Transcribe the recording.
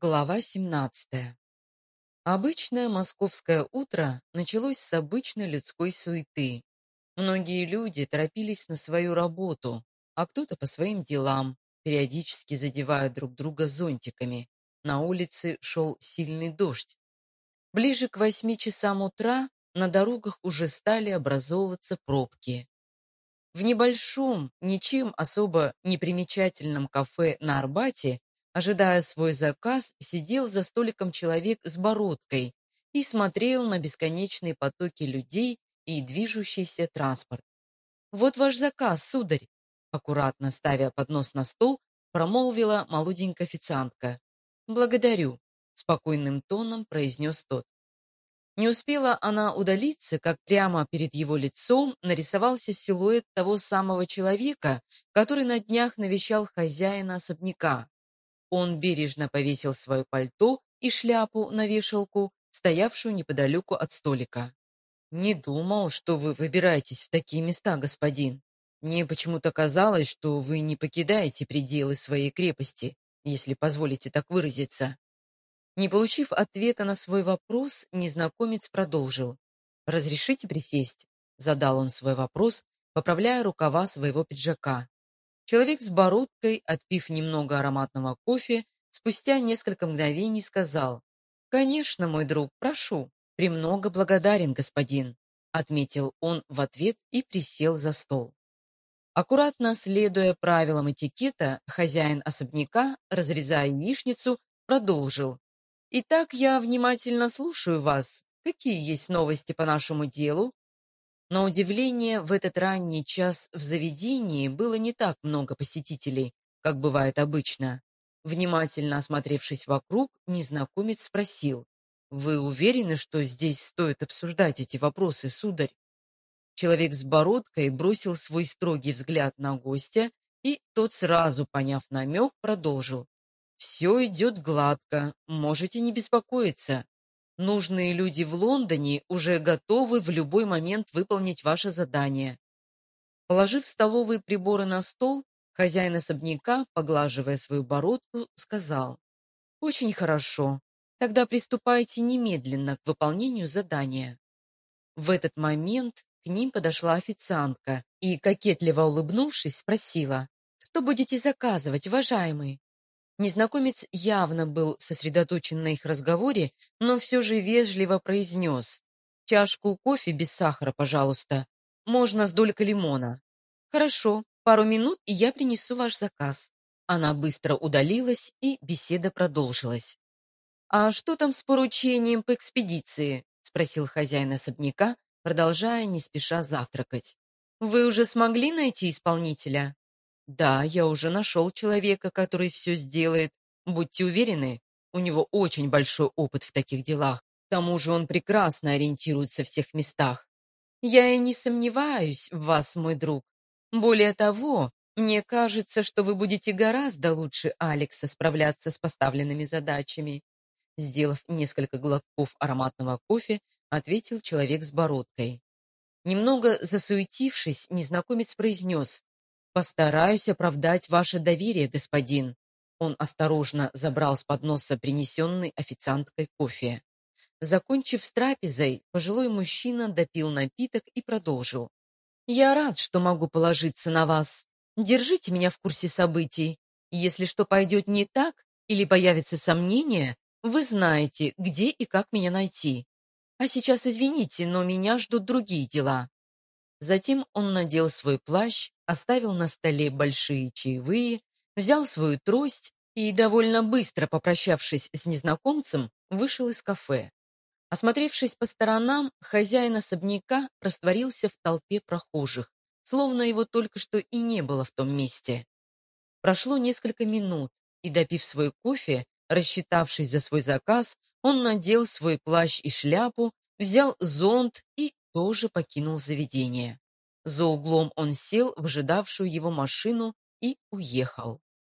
Глава 17. Обычное московское утро началось с обычной людской суеты. Многие люди торопились на свою работу, а кто-то по своим делам, периодически задевая друг друга зонтиками. На улице шел сильный дождь. Ближе к восьми часам утра на дорогах уже стали образовываться пробки. В небольшом, ничем особо непримечательном кафе на Арбате Ожидая свой заказ, сидел за столиком человек с бородкой и смотрел на бесконечные потоки людей и движущийся транспорт. «Вот ваш заказ, сударь!» Аккуратно ставя поднос на стол, промолвила молоденькая официантка. «Благодарю», — спокойным тоном произнес тот. Не успела она удалиться, как прямо перед его лицом нарисовался силуэт того самого человека, который на днях навещал хозяина особняка. Он бережно повесил свое пальто и шляпу на вешалку, стоявшую неподалеку от столика. «Не думал, что вы выбираетесь в такие места, господин. Мне почему-то казалось, что вы не покидаете пределы своей крепости, если позволите так выразиться». Не получив ответа на свой вопрос, незнакомец продолжил. «Разрешите присесть?» — задал он свой вопрос, поправляя рукава своего пиджака. Человек с бородкой, отпив немного ароматного кофе, спустя несколько мгновений сказал, «Конечно, мой друг, прошу, премного благодарен, господин», отметил он в ответ и присел за стол. Аккуратно следуя правилам этикета, хозяин особняка, разрезая яичницу, продолжил. «Итак, я внимательно слушаю вас. Какие есть новости по нашему делу? На удивление, в этот ранний час в заведении было не так много посетителей, как бывает обычно. Внимательно осмотревшись вокруг, незнакомец спросил, «Вы уверены, что здесь стоит обсуждать эти вопросы, сударь?» Человек с бородкой бросил свой строгий взгляд на гостя, и тот, сразу поняв намек, продолжил. «Все идет гладко, можете не беспокоиться. Нужные люди в Лондоне уже готовы в любой момент выполнить ваше задание. Положив столовые приборы на стол, хозяин особняка, поглаживая свою бородку, сказал, «Очень хорошо. Тогда приступайте немедленно к выполнению задания». В этот момент к ним подошла официантка и, кокетливо улыбнувшись, спросила, «Что будете заказывать, уважаемый?» Незнакомец явно был сосредоточен на их разговоре, но все же вежливо произнес. «Чашку кофе без сахара, пожалуйста. Можно с долькой лимона». «Хорошо, пару минут, и я принесу ваш заказ». Она быстро удалилась, и беседа продолжилась. «А что там с поручением по экспедиции?» — спросил хозяин особняка, продолжая не спеша завтракать. «Вы уже смогли найти исполнителя?» Да, я уже нашел человека, который все сделает. Будьте уверены, у него очень большой опыт в таких делах. К тому же он прекрасно ориентируется в всех местах. Я и не сомневаюсь в вас, мой друг. Более того, мне кажется, что вы будете гораздо лучше Алекса справляться с поставленными задачами. Сделав несколько глотков ароматного кофе, ответил человек с бородкой. Немного засуетившись, незнакомец произнес «Постараюсь оправдать ваше доверие, господин». Он осторожно забрал с подноса принесенный официанткой кофе. Закончив с трапезой, пожилой мужчина допил напиток и продолжил. «Я рад, что могу положиться на вас. Держите меня в курсе событий. Если что пойдет не так или появятся сомнения, вы знаете, где и как меня найти. А сейчас извините, но меня ждут другие дела». Затем он надел свой плащ, оставил на столе большие чаевые, взял свою трость и, довольно быстро попрощавшись с незнакомцем, вышел из кафе. Осмотревшись по сторонам, хозяин особняка растворился в толпе прохожих, словно его только что и не было в том месте. Прошло несколько минут, и, допив свой кофе, рассчитавшись за свой заказ, он надел свой плащ и шляпу, взял зонт и тоже покинул заведение. За углом он сел в ожидавшую его машину и уехал.